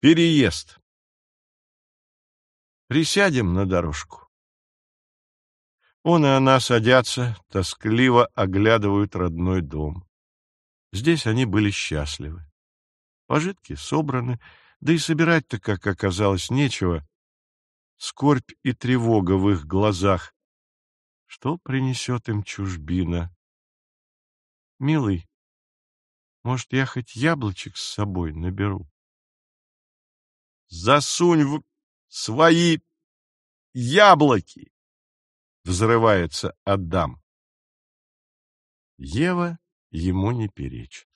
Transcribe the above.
Переезд. Присядем на дорожку. Он и она садятся, тоскливо оглядывают родной дом. Здесь они были счастливы. Пожитки собраны, да и собирать-то, как оказалось, нечего. Скорбь и тревога в их глазах. Что принесет им чужбина? Милый, может, я хоть яблочек с собой наберу? Засунь в свои яблоки! Взрывается Адам. Ева ему не перечит.